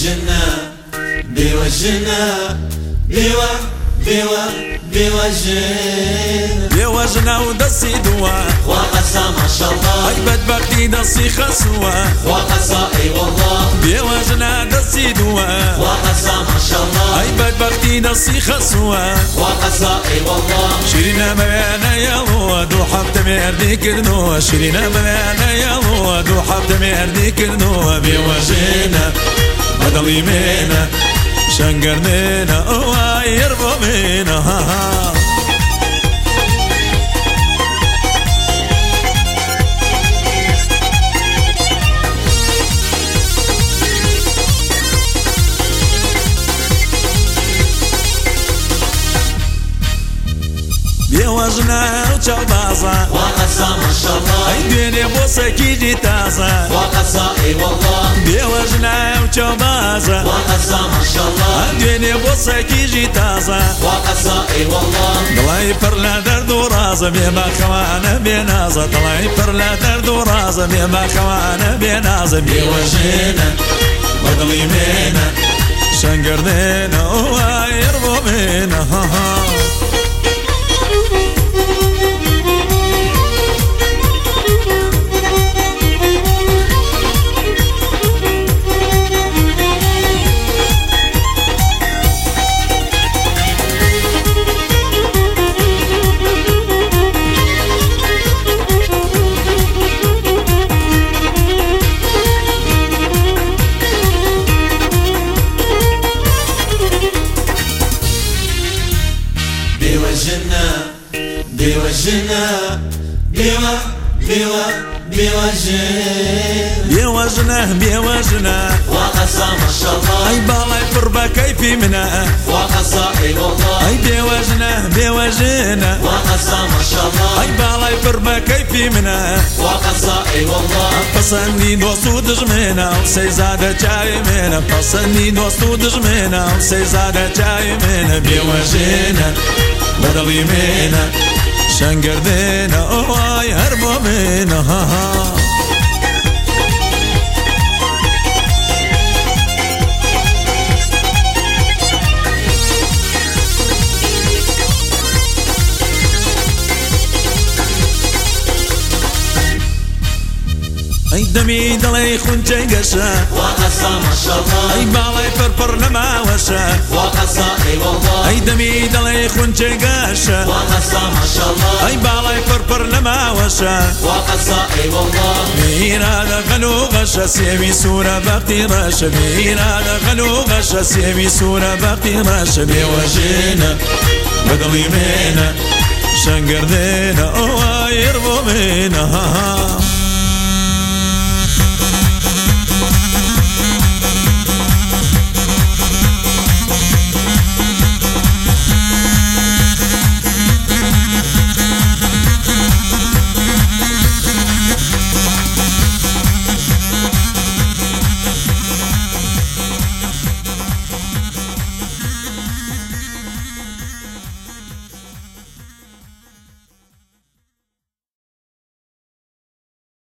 بوجهنا بوجهنا بوا بوا بوجهنا. بوجهنا ودسي دوا وقسا ما شاء الله. أي بدبختي دسي خسوا وقسا أي والله. بوجهنا دسي دوا وقسا ما شاء الله. أي بدبختي دسي خسوا وقسا أي والله. شيرينا بيانا يا دو حبت مردي كرنو شيرينا بيانا يا دو حبت مردي كرنو بوجهنا. دڵی مێنە شەنگەر مێنە ئەوە یەر بۆ مێنە هاها بێوەژنا و چاوبازە ئەی دوێنێ بۆ سەکیجی تازە. بێوەژنا و چاوبازە دوێنێ بۆ سەکیژی تازە. دڵی پڕ لە دەرد و ڕازە بێ باخەوانە بێ نازە. دڵی پڕ لە دەرد و ڕازە بێ باخەوانە بێ نازە. بێوەژێنە بەدڵی مێنە شەنگردێنە ئەووایر بۆ مێنە. هەها بوجهنا بوجهنا بوا بوا بوجهنا بێوەژنە بێوەژنە وقسا ما شاء الله. ئەی باڵای پڕ بە کەیفی منە وقسا أي والله ئەی بێوەژنە بێوەژنە وقسا ما شاء الله. ئەی باڵای پڕ بە کەیفی منە وقسا اي والله پەسەندی دۆست و دژمێنە و سەیزادە چاوی مێنە پەسەندی دۆست و دژمێنە و سەیزادە چاوی مێنە بێوەژێنە بەدڵی مێنە شەنگردێنە ئەوای دەمی دڵی خونچەی گەشە وقسا ما شاء الله. ئەی باڵای پەرپەر نەماوەشە وقسا أي والله. ئەی دەمی دڵی خونچەی گەشە وقسا ما شاء الله. ئەی باڵای پەرپەر نەماوەشە وقسا أي والله. میرانە غەلو غەشە سێوی سوورە بەقی ڕەشە میرانە غەلو غەشە سێوی سوورە بەقی ڕەشە بێوەژێنە بەدڵی مێنە شەنگردێنە ئەووایر بۆ مێنە هەها